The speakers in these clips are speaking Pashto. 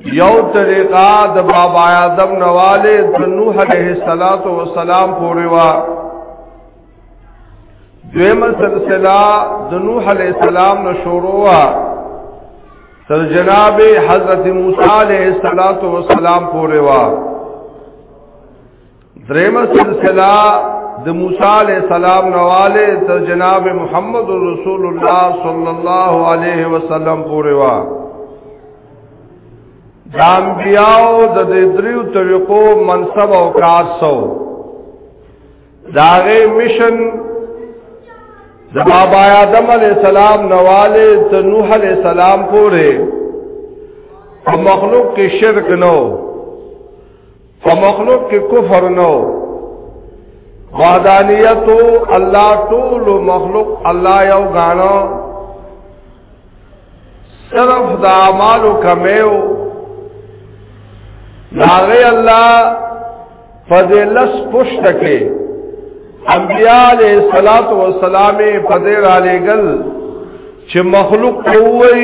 یو طریقہ د بابا آدم نواله د نوح علیہ الصلات والسلام پورې وا دیمه سلسله د نوح علیہ السلام نو شروع وا تر جناب حضرت موسی علیہ الصلات والسلام پورې وا دریم سلسله د موسی علی السلام نواله تر جناب محمد رسول الله صلی الله علیه وسلم پورې وا د انبیاو د دې دریو طریقو منصب او کار سو داغه مشن د بابا آدم علی السلام نواله تر نوح علی السلام پورې مخلوق کې شرک نو په مخلوق کې کفر نه و وحدانیت الله ټول مخلوق الله یو غاڼو صرف د اعمالو کمیو لاغه الله فضلس پشت کې انبیاء علیہ الصلات والسلام په دې را لګل چې مخلوق کوی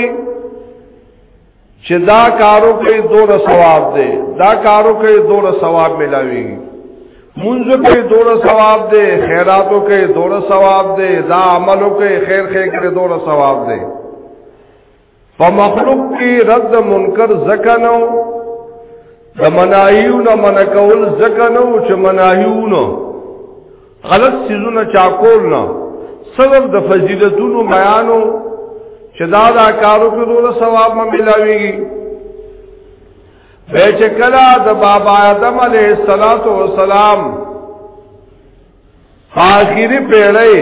چې دا کارو کې دوه ثواب دی دا کارو کې دوه ثواب ملاوي منځ کې دوه ثواب دی خیراتو کې دوه ثواب دی دا عملو کې خیر خیر کې دوه ثواب دی په مخلوق کې رد منکر زکنو د منایو نه منکول زکنو چې منایو نه غلط سيزونه چا کول نه سبب د فضیلتونو بیانو چې دا دا کارو کې دوه ثواب مې ملاويږي به چې کله د بابا آدم علیه الصلاۃ والسلام آخري پیړۍ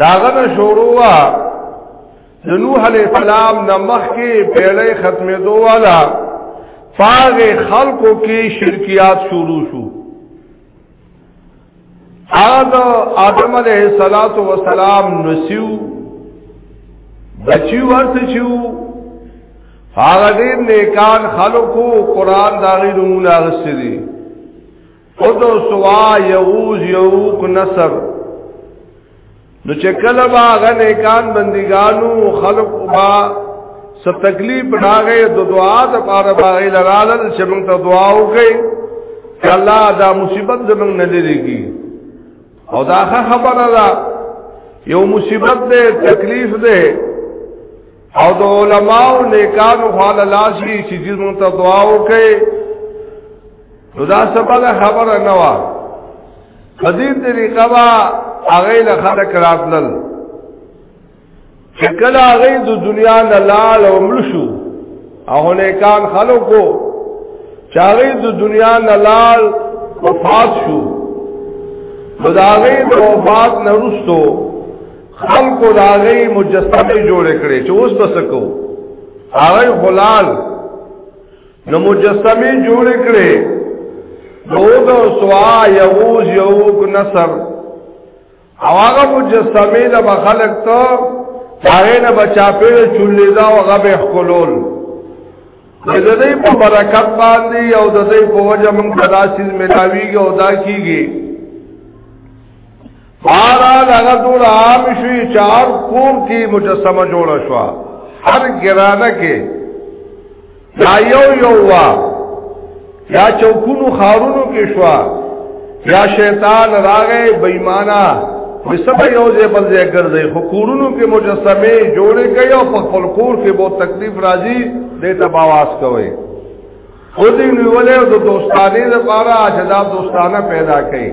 داغه نه شروع وا د نوح علی السلام د مخ کې پیړې ختمې دوه والا فاغ خلقو کې شرکیات شروع شو آد آدم علیہ الصلات والسلام نسیو بچی ورته چیو هغه دې نیکان خلقو قران داغي نمونه غسري خود سوا یوز یوک نصر نو چې کله با غنه کان بندګانو خلق با ست تکلیف راغې د دعا د پاره باغې لرالل چې موږ ته دعا وکړي چې الله دا مصیبت زموږ نه لري کی او دا خبره ده یو مصیبت ده تکلیف ده او د علماء نیکانو حال لاشي چې دې مونږ ته دعا وکړي نو دا سبله خبره نه و په دې طریقه با هغه له خلک راتلل چې کله هغه د دنیا نه لال او مړ شو هغه نیکان خلکو چې هغه د دنیا نه لال وفات شو خدای د وفات نه رسو خلکو دا غي مجسمه جوړ کړي چې اوس بس کو هغه خلال نو مجسمه جوړ کړي دوغ سوا یوز یوک نصر او هغه مجسمه د خلک ته هغه نه بچا پیړ چولې دا هغه به خلول د دې په برکت باندې او د دې په وجه موږ داسې ملاویږي او دا کیږي بارا لغا دول عام شوی چار کور کی مجسمه جوړه شوا هر گرانه کې دا یو یو وا یا چوکونو خارونو کې شوا یا شیطان راغې بېمانه وسب یو ځای بل ځای ګرځي خو کورونو کې مجسمه جوړې کوي او په خپل کور کې به تکلیف راځي دې ته باواس کوي خو دې نیولې د دوستانه لپاره اجدا دوستانه پیدا کړي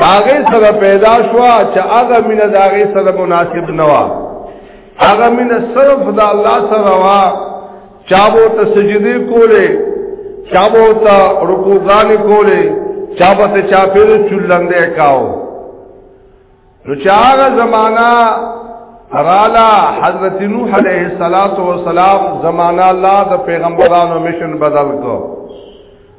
داغه سره پیدا شو چې هغه مینه داغه سره مناسب نه و هغه مینه صرف د الله سره وا چابو ته سجدي کوله چابو ته رکوعان کوله چابو ته چاپیر چولندې کاو نو چاغه زمانہ رالا حضرت نوح علیہ الصلات والسلام زمانہ الله د پیغمبرانو مشن بدل کو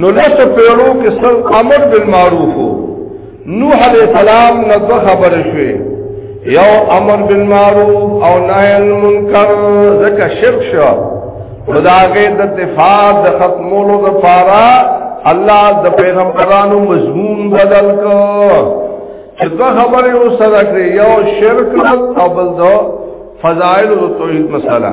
نو لس پیړو کې سل امر بالمعروف نوح علیہ السلام نه دوه خبرې شوې یو امر بالمعروف او نهی عن المنکر ځکه شرک شو خداګه د اتفاق د ختمولو د پارا الله د پیغمبرانو مضمون بدل کو چې دوه خبرې او سره کړې یو شرک او بل دو فضائل او توحید مسله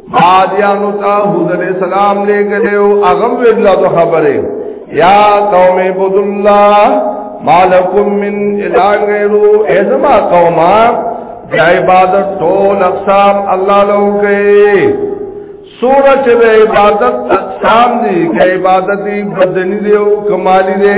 عادیانو ته حضور علیہ السلام لے گلے او اغم ویلا تو خبرے یا قوم عبد الله مالکم من الہ غیرو ازما قوما بیا عبادت ټول اقسام الله لو کوي سوره چې عبادت اقسام دي کې عبادت بدني دی او کمالي دی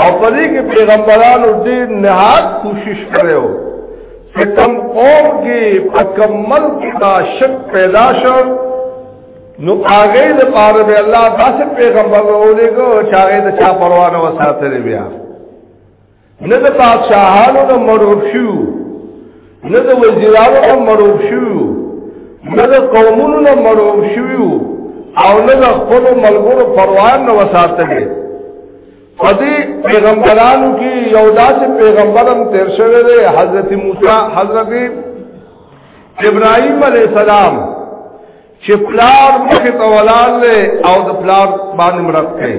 او په دې کې پیغمبرانو دې نهاد کوشش کړو چې کم قوم کې مکمل کا شک پیدا شو نو هغه د پاره به الله داسې پیغمبر ولېګو چې هغه د چا پروا نه وساتلې بیا نه د بادشاہانو د مرغ شو نه د وزیرانو نه مروب شویو نه د قومونو نه مروب شویو او نه د خپل ملګرو پروان نه وساتل پدې پیغمبرانو کې یو داسې پیغمبرم تیر شوی دی حضرت موسی حضرت ابراهیم علی السلام چې پلار مخ ته ولال او د پلار باندې مراد کړي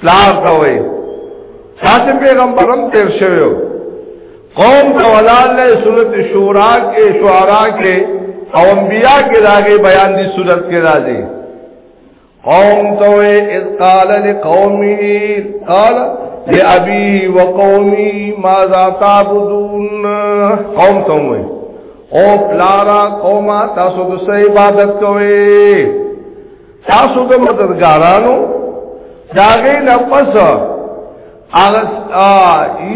پلار ته وای ساته پیغمبرم تیر شویو قوم ته ولاله سورت شورا کې شعرا کې او انبیاء کې راغي بیان دي سورت کې راځي قوم ته وای اذ قال لقومه قال لابي وقومي ماذا تعبدون قوم ته وای او پلارا قومه تاسو د عبادت کوئ تاسو د مددګارانو داغه نه پس هغه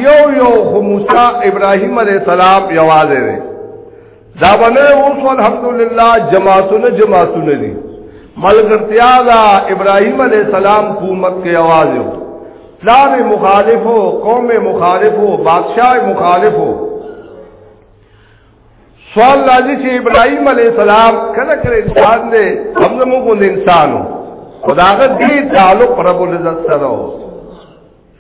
یو یو خو موسی ابراهیم علی السلام یوازې دی دا باندې اوس الحمدلله جماعتونه جماعتونه دي ملګرتیا دا ابراهیم علی السلام حکومت کې आवाज یو پلان مخالفو قوم مخالفو بادشاہ مخالفو سوال راځي چې ابراهيم عليه السلام کله کله انسان دی هم زموږ غوند انسانو خداغه دې تعلق رب العزت سره و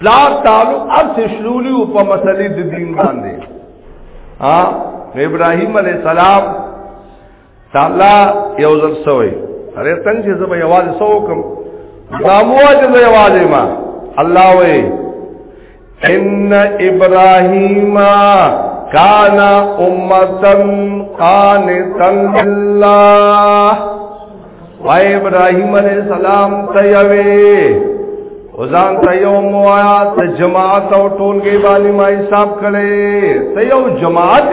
لا تعلق ارث شلولي او په مسلې د دین باندې ها ابراهيم عليه السلام تعالی یو ځل سوې اره تنګ چې زما یواز سو کوم نامو چې زما یواز ما الله وې ان ابراهیم کان امتن قانتا لله و ابراهیم علیہ السلام تیوی وزان تیو موایا ته جماعت او ټولګي باندې ما حساب کړي تیو جماعت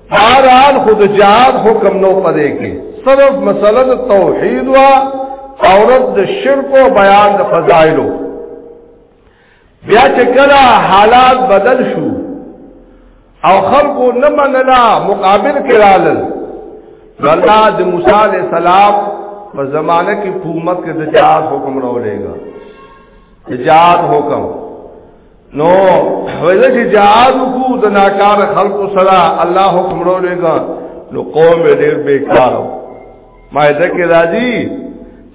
بہرحال خود جهاد حکم نو پدې کې صرف مسله د توحید وا اورد د شرک او بیان د فضایلو بیا چې کله حالات بدل شو او خلقو نه منلا مقابل کرالل الله د موسی علی السلام په زمانه کې حکومت کې د جهاد حکم راولېګا جهاد حکم نو ویل چې جهاد کو د ناکار خلقو سره الله حکم رو لګا نو قوم ډیر بیکار ما دې کې راځي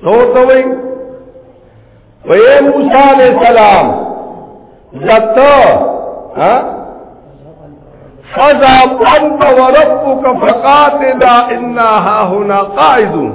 تو ته وای وې موسی علی السلام زته ها فضا انت وربك فقاتلا انها هنا قاعدون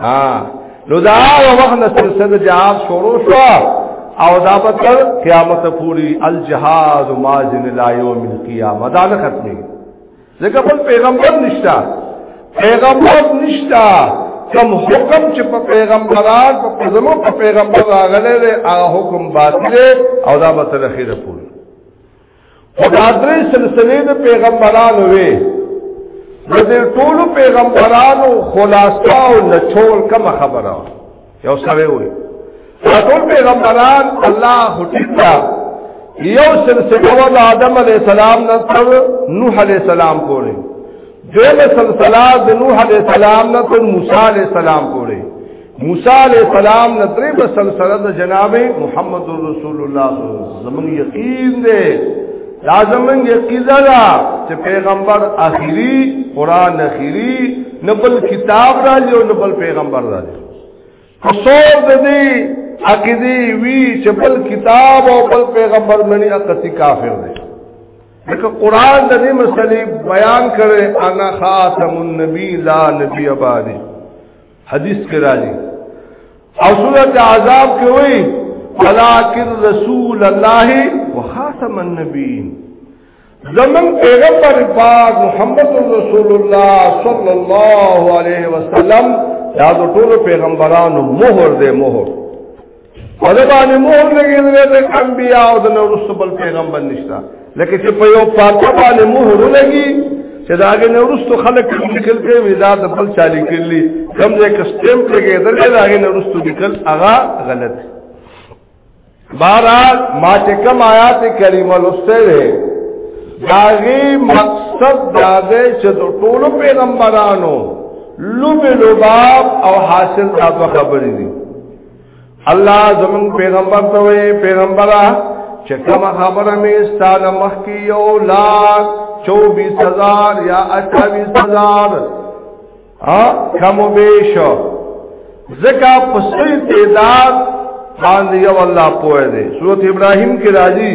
ها نو دا وخت نه سلسله جهاد شروع شو او دا به تر قیامت پوری الجهاد ماجن لا یوم القیامه دا نه ختمي ځکه بل پیغمبر نشتا پیغمبر نشتا کم حکم چې په پیغمبران په زمو په پیغمبر راغله هغه حکم باطل او دا به تر اخیره پوری او دا درې سلسله د پیغمبرانو وي د دې ټول پیغمبرانو خلاصه او نچول کوم خبره یو سره وي ټول پیغمبران الله هټیتا یو سلسله و د آدم علی السلام نه تر نوح علی السلام پورې دغه سلسله د نوح علی السلام نه تر موسی علی السلام پورې موسی علیہ السلام نه درې بسل سره د جناب محمد رسول الله زمون یقین دی دا زمون یقین دا چې پیغمبر اخیری قران اخیری نبل کتاب راځي او نبل پیغمبر راځي قصور د دې عقیده وی چې بل کتاب او بل پیغمبر منی اقتی کافر دی دغه قران د دې مسلې بیان کړي انا خاتم النبی لا نبی آبادی حدیث کې راځي او سورۃ عذاب کې وایي ولکن رسول الله وخاتم النبیین زمن پیغمبر پاک محمد رسول الله صلی الله علیه وسلم دا د ټولو پیغمبرانو مہر دی مہر په دې باندې مور لګیدل د انبیاء او د نورستو بل پیغمبر نشتا لکه چې په یو پاکه باندې مور لګي چې دا هغه نورستو خلک لیکل کوي ودا د بل چا لیکلي کوم ځای کې سټیم لګیدل دا هغه نورستو لیکل هغه غلط بہرحال ما چې کوم آیات کریمه لسته ده داغي مقصد دا ده چې د ټولو پیغمبرانو لوب لباب او حاصل دا خبرې دي الله زمون پیغمبر ته وی پیغمبره چې کومه خبره می ستاله مخ کې یو لاک 24000 یا 28000 ها کم بیش زکا پسې تعداد باندې یو الله پوهه دی سورۃ ابراهیم کې راځي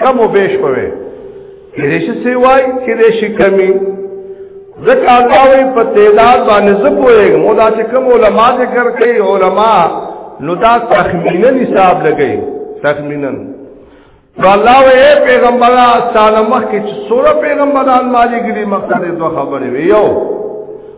کم و بیش پوی کدیش سیوائی کدیش کمی ذکر اللہ وی پا تعداد بانی زپوئے گم او دا چه کم علماء ذکر کئی علماء نو دا تخمینن حساب لگئی تخمینن نو اللہ وی اے پیغمبر سالمخ کی چه سورا پیغمبران مالی گلی مقصد دو خبری وی یو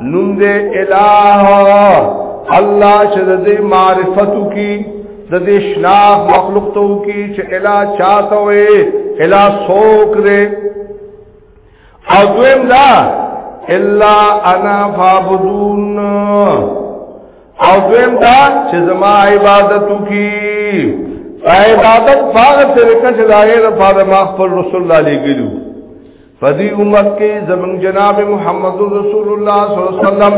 نوم دې الہ الله چې دې معرفتو کی د دې شناخ مخلوق ته کی چې الہ چاته وي الہ سوک دې او دویم دا الا انا فعبدون او دویم دا چې زما عبادتو کی عبادت فاغت رکه چې دایره فاده ما خپل رسول الله لګلو پدی امت کې زمون جناب محمد رسول الله صلی الله علیه وسلم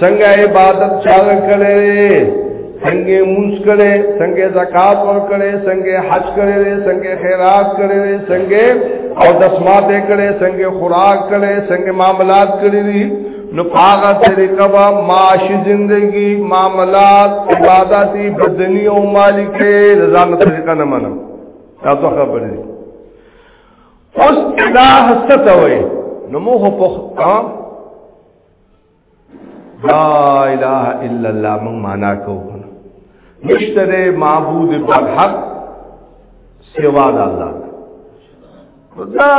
څنګه عبادت چار کړي څنګه موږ کړي څنګه زکات ور کړي څنګه حج کړي څنګه خیرات کړي څنګه او دسمات کړي څنګه خوراک کړي څنګه معاملات کړي نو پاغه طریقه با معاشي زندگی معاملات عبادتي بدني او مالي کې رضا طریقه نه منم تاسو خبرې اوس اله ستوي نو موږ په لا اله الا الله موږ معنا کوو نشتره معبود برحق سوا د الله دا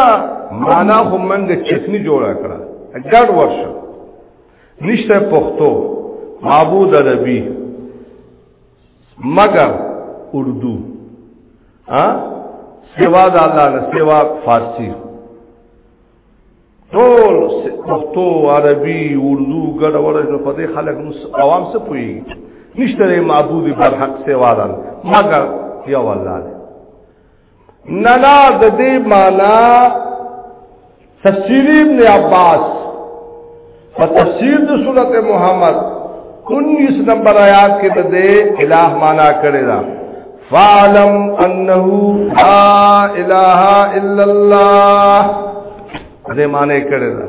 معنا خو منګ چتنی جوړ کړه ګډ ورشه نشته پښتو معبود عربي مگر اردو ها سوا د الله نه سوا فارسی ټول پښتو عربي اردو ګډ وړ شو په دې خلک نو عوام څه پوي نشته معبود بر حق سوا ده مگر یا والله نه نه د دې معنا تفسیر ابن عباس په تفسیر د سورته محمد 19 نمبر آیات کې د دې الہ معنا کړی دا فعلم انه لا اله الا الله دې معنی کړی دا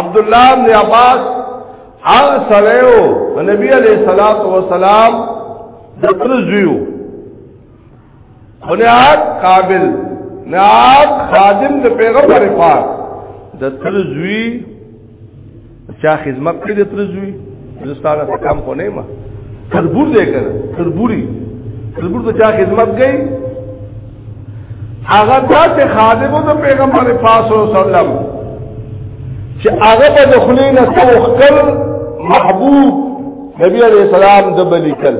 عبد الله بن عباس هغه سره نبی علیہ الصلوۃ والسلام د تر زیو او نهاد قابل نهاد خادم د پیغمبر پاک د ترزوی چا خدمت کړی د ترزوی زستانه څه کم خو نه ما تربور دې کړ تربوري تربور ته چا خدمت کړي هغه ته خادم د پیغمبر پاک صلی الله علیه وسلم چې هغه په دخلې نه توخل محبوب نبی علیہ السلام د بلیکل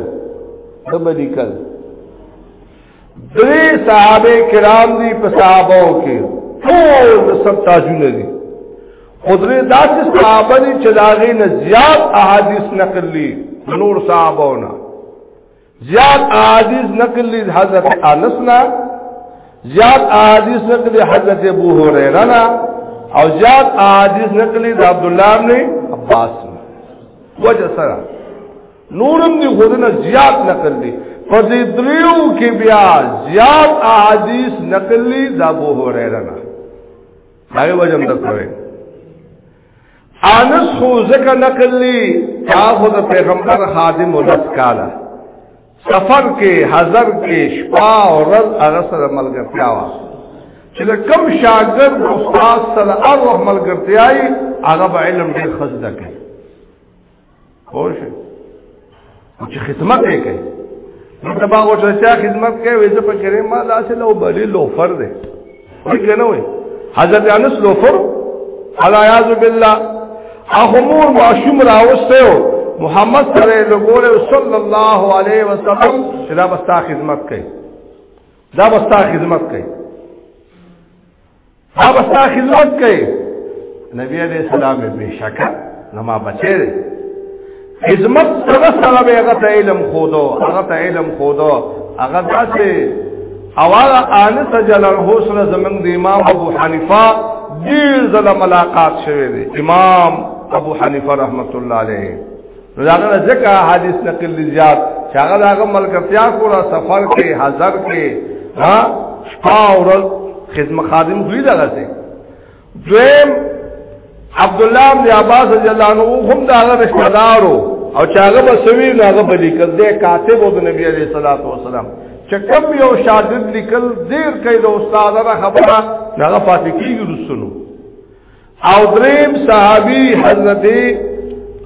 دبا لیکل دری صحابه کرام دی په صحابه او کې ټول سب تاجونه دي خدای داسې صحابه دي چې داغې نه زیات احادیث نقل دي نور صحابهونه زیات احادیث نقل دي حضرت انس نه زیات احادیث نقل دي حضرت ابو هريره نه او زیات احادیث نقل دي عبد الله بن عباس وجه سره نورم دی خودنه زیات نقل دی په دې دریو کې بیا زیات احادیث نقل دي د ابو هريره نه هغه وجم تکوي انس خو زکه نقل دي هغه د پیغمبر خادم ولس کاله سفر کې حضر کې شپا او رز هغه سره ملګرتیا وا چې کم شاګرد استاد سره هغه ملګرتیاي هغه علم ډېر خزده کوي خوش چې خدمت یې کوي نو دا باغ ورته چې خدمت کوي وې زه په کریم ما لاس له وبلې لوفر دی وای کنه وای حضرت انس لوفر علی اعوذ بالله اخو مور معشوم راوسته محمد سره لګول صلی الله علیه وسلم چې دا بستا خدمت کوي دا بستا خدمت کوي هغه بستا خدمت کوي نبی علیہ السلام به شکا نما بچی دی خدمت سره سره به هغه علم خودو هغه علم خودو هغه داسې اواله انس جلال حسن زمنګ د امام ابو حنیفه دیر زله ملاقات شوه دی امام ابو حنیفه رحمت الله علیه نو دا غره ځکه حدیث نقل زیات چاغه دا غو ملګرتیا کولا سفر کې حاضر کې ها شپا اور خدمت خادم غوی دا غسه دویم عبد الله بن عباس رضی الله عنه هم دا غره رشتہ دارو او چاغه بسوی ناغه بلی کړ دې کاتب او د نبی علیہ الصلوۃ والسلام چې کم یو شاګرد لیکل ډیر کوي د استاد را خبره هغه پاتې کیږي رسولو او دریم صحابی حضرت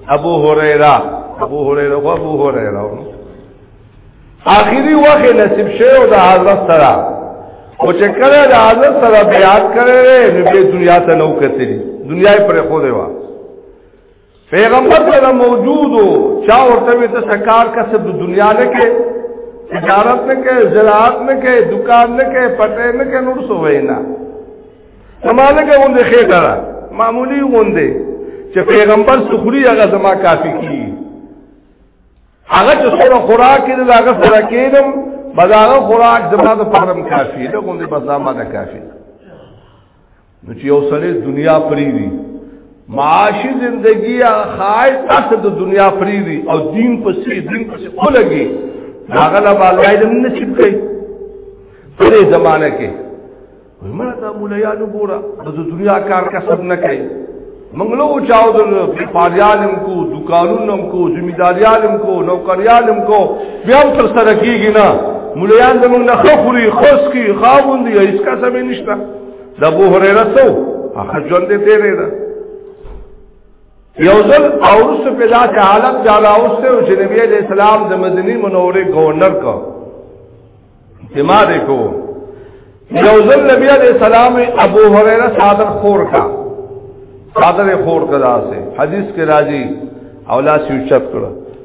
ابو هريره ابو هريره او ابو هريره اخیری وخت نصیب شوی او د حضرت سره او چې کله د حضرت سره بیعت کړي نو په دنیا ته نو کتلی دنیا پر خو دی وا پیغمبر سره موجودو چا ورته وي ته سکار کا سب دنیا نه کې تجارت نه کې زراعت نه کې دکان نه کې پټه نه کې نور سو وینا سماله کې غونډه خېټه را معمولی غونډه چې پیغمبر سخري هغه زما کافی کی هغه چې سره خوراک دې لاغه سره کېدم بازار خوراک زما د پرم کافی ده غونډه بس زما ده کافی ده نو چې یو سره دنیا پریری معاشي زندگی خایس اصل د دنیا پریری او دین پسې دین پسې ولګي هغه لا بالای د نصیب کوي په دې زمانه کې مړه دا مولیا نو ګورا د دنیا کار کسب نه کوي منګلو چاو د پاریالم کو دکانونم کو ذمہ داریالم کو نوکریالم کو بیا تر سره کیږي نه مولیا زمونږ نه خوري خوس کی خاوندې هیڅ کسب نشته د ابو هريره سو هغه ژوند دې تیرې ده یو ځل اورس په داسې حالت کې راوسته او چې نبی عليه السلام د مدینه منورې گورنر کو سما دې کو یو ځل نبی عليه السلام ابو هريره صادر خور کا صادر خور کا داسې حدیث کې راځي اولا سوچت کړه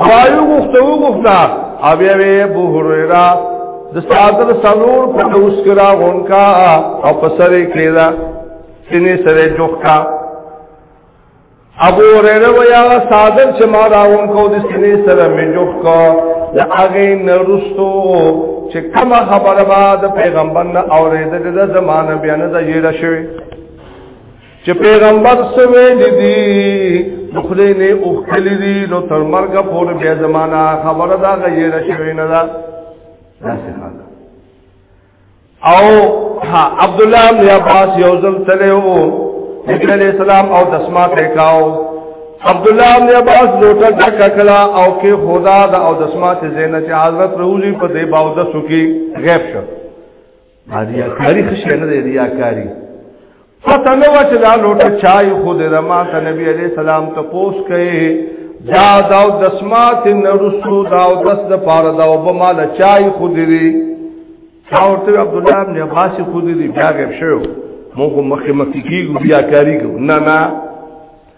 وایو غوښته وغوښته او بیا وی ابو هريره د ساده سلور په اوس کرا غونکا او په سره کړیدا سینې سره جوخکا ابو هريره ویا ساده چې ما راون کو د سینې سره مې جوخکا د هغه نرستو چې کومه خبره به د پیغمبر نه اورېدل د زمانه بیان د یې را شوی چې پیغمبر سوي دي مخله نه او خلی دي نو تر مرګ پورې بیا زمانہ خبره دا غیر شوی نه ده داسې حال او ها عبد الله بن عباس یو ځل تله وو نبی علیہ السلام او دسما ټیکاو عبد الله بن عباس لوټه ډک کلا او کې خدا دا او دسما ته زینت حضرت روزي په دې باوده سکی غیب شو ریاکاری خشه نه دی ریاکاری پته نو چې دا لوټه چای خو دې ما ته نبی علی السلام ته پوس کړي دا دا دسمات نرسو دا دس د پاره دا وب مال چای خو دې دی چاوته عبد الله ابن عباس خو دې دی بیا غب شو موږ مخه مخکې کیږو بیا کاری کو نه نه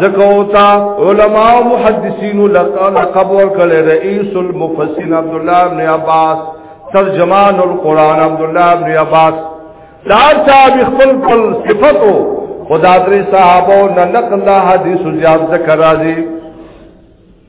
زکوتا علماء و محدثین لقب ورکل رئیس المفسین عبداللہ ابن عباس ترجمان القرآن عبداللہ ابن عباس دار صاحب اخفل پل صفتو خدا در صحابو ننقل حدیث زیاد ذکر رازی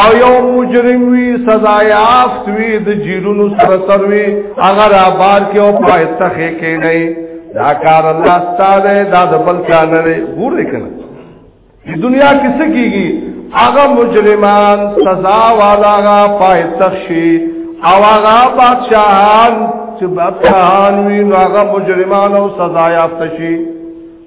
او یو مجرم وی سزا یافت وی د جیلونو سره سر وی اگر آبار کې او پایسته کې کې نه دا کار الله ستاره دا د بل چا نه دی ګور کنه د دنیا کې څه کیږي هغه مجرمان سزا والا غا پایسته شي او هغه بادشاہان چې بادشاہان وی نو هغه مجرمان او سزا یافت شي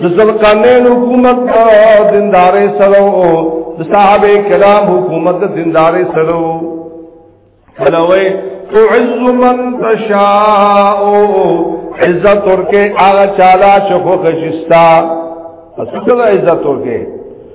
د زلقانین حکومت د دیندارې سره او د صحابه کرام حکومت د دیندارې سره فلوي تعز من تشاء عزت ورکه هغه چاله چې خو خجستا اصل عزت ورکه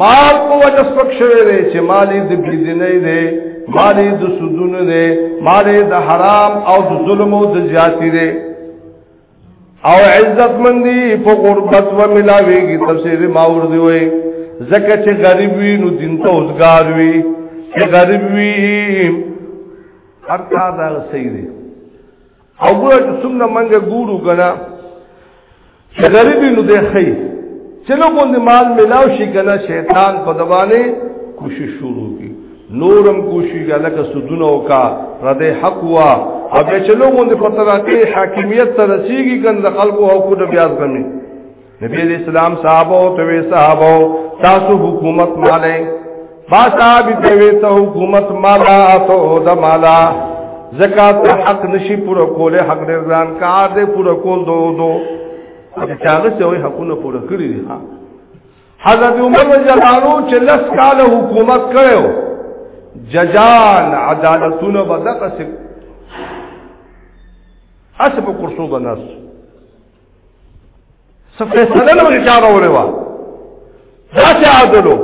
مال په وجه سپک شوی دی چې مالی د بيدینۍ دی مالی د سودونو دی مالی د حرام او د ظلم او د زیاتی دی او عزت مندی په غربت و ملاویږي تفسیر ماور دی وای زکه چې غریب وي نو دین ته اوسګار وي چې غریب وي هر کار دا صحیح دی او ګوره چې څومره منګه ګورو کنه چې غریبی نو دی خی چې نو باندې مال ملاو شي کنه شیطان په دوانه کوشش شروع کی نورم کوشش لکه سودونه وکا رد حق وا او چې نو باندې په طرحه حاکمیت ترسیږي کنه خلکو حقوق بیا ځګنی نبی علیہ السلام صحابو توی صحابو تاسو حکومت مالے ما صاحب توی تا حکومت مالا تو دا مالا زکاة تا حق نشی پورا کولے حق نرزان کار دے پورا کول دو دو چاگه سے ہوئی حقونا پورا کری دی ہاں حضرت عمر رضی اللہ عنہ چه لس کال حکومت کرے ہو ججان عدالتون بدق سک اسب کرسو بناسو فیصله نو چا راوړې و دا چې عادلو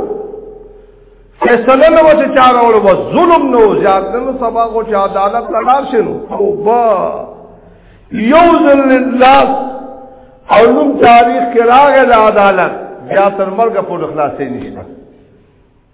فیصله نو چې چا راوړې و ظلم نو زیات نو سبا کو چې عدالت لار شنو توبه یو ذل الله او نوم تاریخ کې راغله عدالت بیا تر مرګ په خلاصې نشته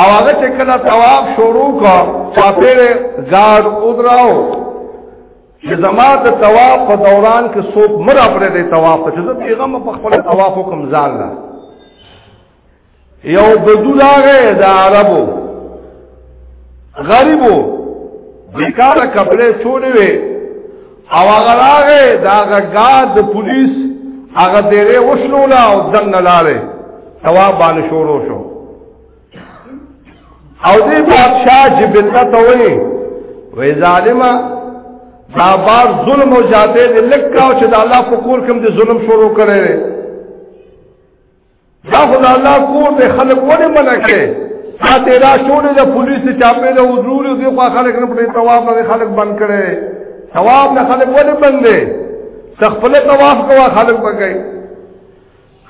او هغه چې کله طواف شروع کا چاپیر گارد ادراو چې زما د طواف په دوران کې څوک مر پرې دی طواف ته چې پیغام په خپل طواف کوم ځان لا یو بدو لاغه د عربو غریبو بیکاره کپڑے چولې وي او هغه راغې دا غګاد د پولیس هغه ډېرې وښلولا او دنګ لاله تواب باندې شروع شو او دې بادشاہ چې بنته ته وې وې ظالما دا بار ظلم او جاته دې لکاو چې د الله په کور کې دې ظلم شروع کړي دا خو دا الله کور دی خلک ولې منع کړي دا تیرا شولې د پولیس چاپې د حضور دی خو خلک نه پټي تواب نه خلک بند کړي تواب نه خلک ولې بند دي تخپل تواب کوا خلک بګي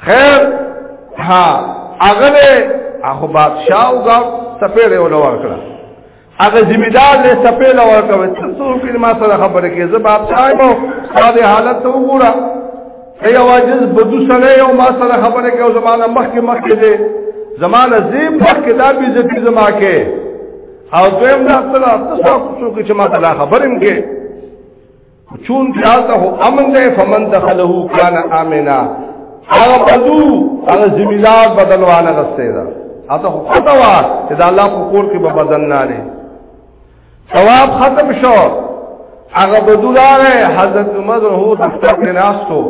خیر ها اغله اخو بادشاہ او غا سپېړې ولور کړه هغه ذمہ دار له سپېل ورکوي څو کې ما سره خبره کې زه باب صاحب او ساده حالت ته وګوره ای واجز بدو سره یو ما سره خبره کې او زمانہ مخ کې مخ کې دي زمانہ زیب مخ کې دا به عزت زما کې او دویم دا سره تاسو څو کې چې ما سره خبرم کې چون کیاته امن ده فمن دخله کان امنا هغه بدو هغه زمیدار بدلوانه غسته ده اته خو پتا وا چې د الله په کور کې به بدن نه لري ثواب ختم شو هغه بدو راغی حضرت عمر هو دفتر کې ناستو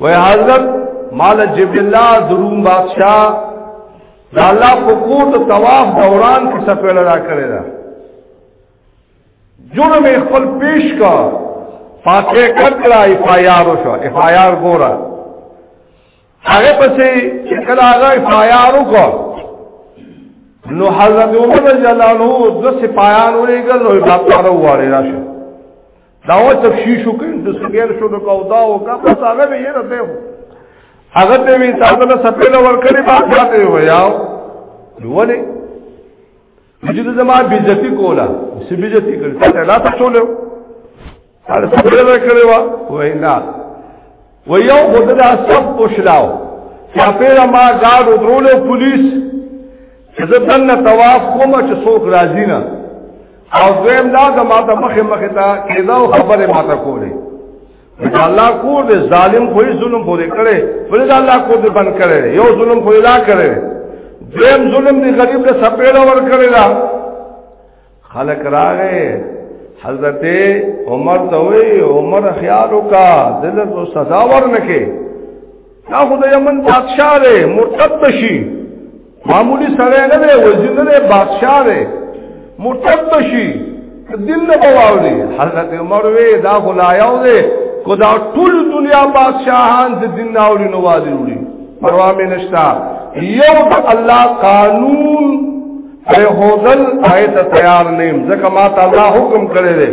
وای حضرت مال جبل الله دروم بادشاہ د الله په کور ته طواف دوران کې سفر را کړی دا جرم خپل پیش کا فاتح کړه ایف آی آر شو ایف آی آر ګورا هغه پسې کله هغه ایف آی آر وکړه نو حضرت عمر رضی الله عنه د سپایان ورېګل او بیا پاره واره راشه دا و تفشیش وکړ د سګیر شو نو کو دا او کا بس هغه به یې راته هو هغه ته وی تاسو له سپېل ور کړی باندې ویاو نو ولې چې د زما بیزتی کولا سی بیزتی کړی ته لا ته ټولو هر څه ورته کړی وا وینا و یو خدای دا سب پوښلاو یا پیرا ما گاډ درول پولیس زه دنه طواف کوم چې څوک راځي نه او دویم دا د ماته مخه مخه تا کېدا خبره ماته کوله دا الله کور دې ظالم خو ظلم پورې کړي ولې دا الله کور دې بند کړي یو ظلم خو لا کړي دیم ظلم دې غریب له سپېړه ور کړي دا خلک راغې حضرت عمر ته وی عمر خیال وکا دل تو سزا ورنکه دا خو د یمن بادشاہ دی مرتد شي معمولی سره نه دی وزیر نه دی بادشاہ دی مرتد بشي دین نه بواوري حضرت عمر وی دا غلایاو دی کو دا ټول دنیا بادشاہان د دین نه اوري نو واځي وړي پروا مې نشتا یو د الله قانون پر هودل آیت تیار نیم ځکه ما تعالی حکم کړی دی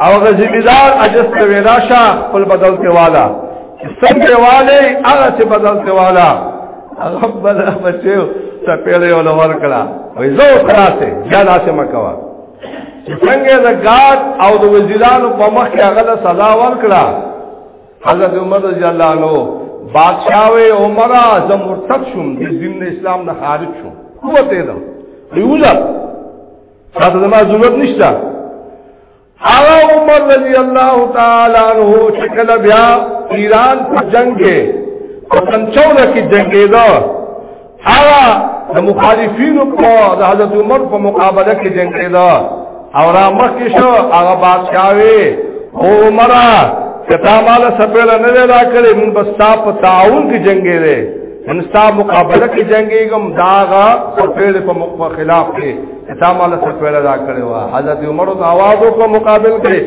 او هغه ذمہ دار اجس ته ویلا شاه خپل بدل ته والا څنګه والے هغه څه بدل ته والا هغه بل بچو ته پیړې ول ورکړه وې زو تراسه یا لاسه مکوا څنګه د ګاد او د وزیرانو په مخ کې هغه سزا ورکړه حضرت عمر رضی الله عنه بادشاہ وې عمر اعظم مرتد شوم د دین اسلام نه خارج شوم قوت دې ده یوزه تاسو زما ضرورت نشته هغه عمر رضی الله تعالی عنہ شکل بیا ایران په جنگ کې په 54 کې جنگیدو هغه د مخالفینو په د حضرت عمر په مقابله کې جنگ کړو او را مخ کې شو هغه بادشاہ وی او عمره کتا مال سپېل نه راکړې مون بس تا په تعاون کې جنگې ان ستا مقابله کې جنگيږم داغه سپېړ په مقابله خلاف کې تا مال سپېړ را کړی و حضرت عمر د आवाज په مقابل کې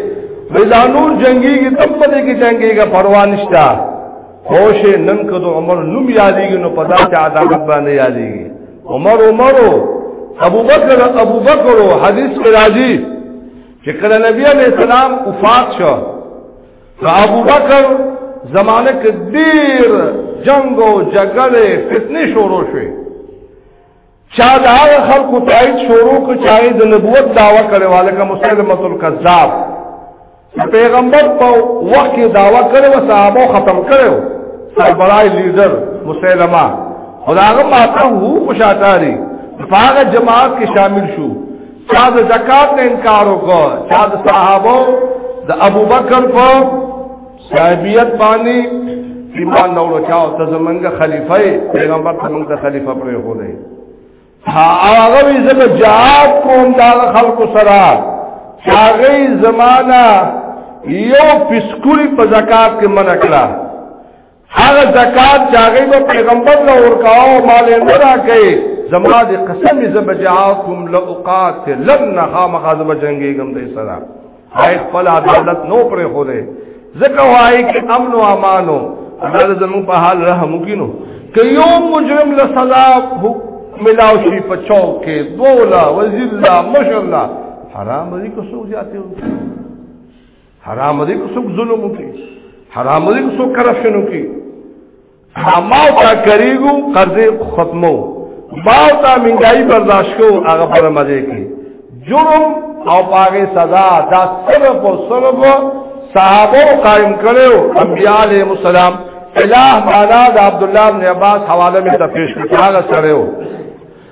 میدانور جنگيږي تم په دې کې جنگيږي پروا نشتا خوش نن کدو عمر نوم یادېږي نو په ذات عدالت باندې یادېږي عمر عمر ابو بکر ابو بکر حدیث کې راځي چې کله نبی عليه السلام وفات شو ابو بکر زمانه کې ډیر جنگ او جګړه فتنه شروع شوه چا دا خلکو تایید شروع کو چاہے د نبوت داوا کړي والے کا مسلمه الکذاب پیغمبر په وخت کې داوا کړي و صحابه ختم کړو سربرای لیډر مسلمه خداغه ماته هو خوشاتاري فاغه جماعت کې شامل شو چا د زکات نه انکار وکړ چا د صحابه د ابوبکر په صاحبیت باندې ایمان نه ورو چاو ته زمونږ خلیفہ پیغمبر ته موږ ته خلیفہ پرې هو دی هغه وی زما جواب کوم دا خلکو سره هغه زمانہ یو پسکولی په زکات کې منع کړه هغه زکات چې هغه به پیغمبر له ورکاو مال نه راکې زما دې قسم زبجاکم لقاتلن خامخ زبجنګي کوم دې سره هاي خپل عدالت نو پرې خو دې زکه وای کې امن او امانو الله زمو په حال رحم وکینو که یو مجرم له سزا ملاو شي په چوک کې دولا وزیر الله ماشاءالله حرام دې کو سو زیاته حرام دې کو څوک ظلم وکي حرام دې کو څوک کرپشن وکي ما تا کریګو قرضې ختمو ما تا منګای برداشت کو هغه پر مزه کې جرم او پاګه سزا دا صرف او صرف صحابه قائم کړو انبیاء علیهم السلام الہ معنا د عبد الله بن عباس حواله می ته پیش کړه سره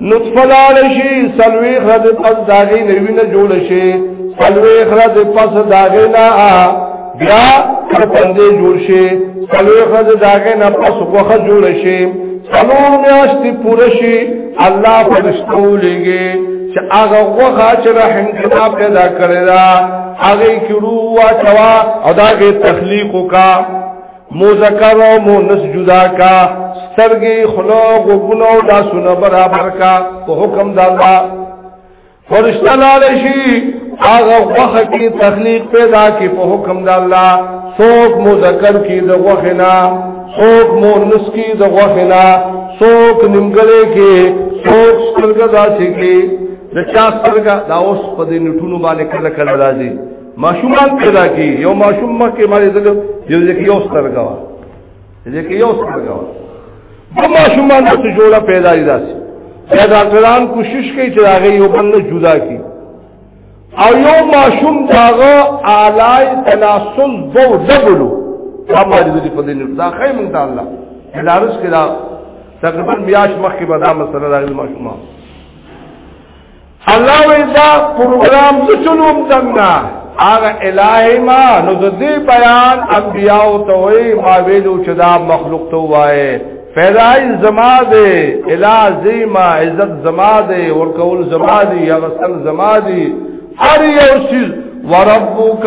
نطفه لال شي سلوي خد پس داغي نوی نه جوړ شي سلوي خد پس داغي نه بیا پندې جوړ شي سلوي خد داغي نه پس وخه جوړ شي سلور میاشتې پوره شي الله فرشتو لګي چې هغه وخه چې رحم کنا پیدا کړی دا هغه کړو وا چوا او داغه تخلیق کا مذکر او مؤنث جدا کا سترګي خلو غوګونو دا سونه برابر کا په حکم د الله فرشتہ لاله شي هغه وخت کی تخلیق پیدا کی په حکم د الله څوک مذکر کی د وخنا څوک مؤنث کی د وخنا څوک نیمګړې کی څوک سترګا داسې کی د چا سترګا دا اوس په دې نټونو باندې کله کله راځي ماشومان پیدا کی یو ماشوم مکه مالې زګر یو ځکه یو سترګا وا ځکه یو سترګا وا دو ماشومان د جوړه پیدا دي داسې دا ډاکټران کوشش کوي چې هغه یو بل نه جدا کی او یو ماشوم داغه اعلی تناسل دو دبلو دا باندې دې په دې نه دا خې مونږ ته الله ادارس کې دا تقریبا میاش مخکې به دا مسله راغلی ماشومان الله وی دا پروګرام څه چلوم څنګه هغه الہی ما نو د دې بیان انبیاء او توي ما ویلو چې دا مخلوق ته وای فیدای زما دے الہ زیما عزت زما دے ورکول زما دی یغسل زما دی هر یو چیز وربک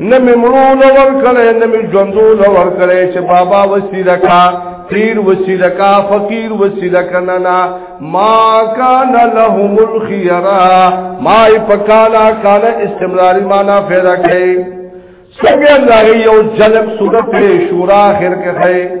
نه می مړو لور کړي نه می ژوندو لور کړي چې بابا وسیله کا پیر وسیله کا فقیر وسیله کنا نا ما کان لهم الخيرا ما پکالا کان استمراری معنا پیدا کړي څنګه الله یو جلب صورت شورا اخر کې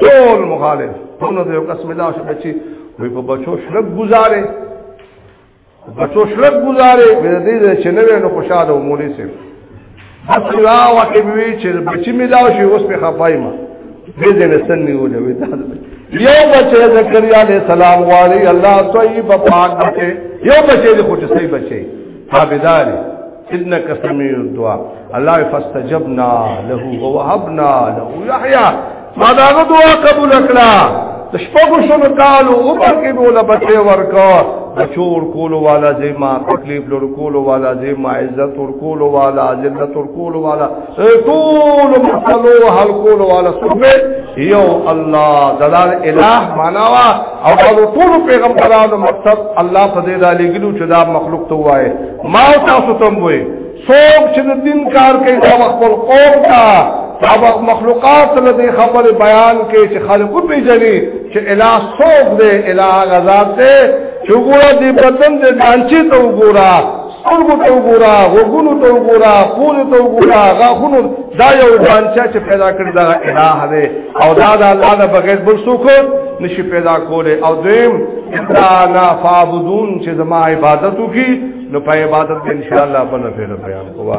ټول مخالف ټول د یو کس ملا شو بچي وي په بچو شرک گزارې بچو شرک گزارې به دې چې نوې نو خوشاله و مولي سي بس را وکه وی چې بچي ملا شي اوس په خپای ما دې دې نسن نیولې وي دا یو بچی زکریا علیہ السلام غواړي الله طیب پاک بچي یو بچی دې خوش صحیح بچي تابعداري اتنا کا سمیع الدعا الله فاستجبنا له ووهبنا له يحيى ما دا دعا قبول کړه د شپږو شنو کالو عمر کې بوله بچي ورکا بچور کولو والا زما تکلیف لور کولو والا زما عزت ور کولو والا ذلت ور کولو والا ټول مسلو حل کولو والا سبه یو الله دلال الہ ماناوا او ټول پیغمبرانو مقصد الله په دې دالګلو چې دا مخلوق ته وایي ما تاسو ته وې څوک چې د دین کار کوي دا خپل قوم ته دا مخلوقات له دې خبر بیان کې چې خلق په پیژني چې الہ څوک دی الہ غزاد دی چې ګوره دې بدن دې دانچې ته وګوره سترګو ته وګوره غوګونو ته وګوره پوزو ته وګوره غاښونو دا یو دانچه چې پیدا کړی دا الہ دی او دا د الله نه بغیر بل څوک نشي پیدا کوله او دیم انا فعبدون چې زما عبادت وکي نو په عبادت کې ان شاء الله په نفر بیان کوه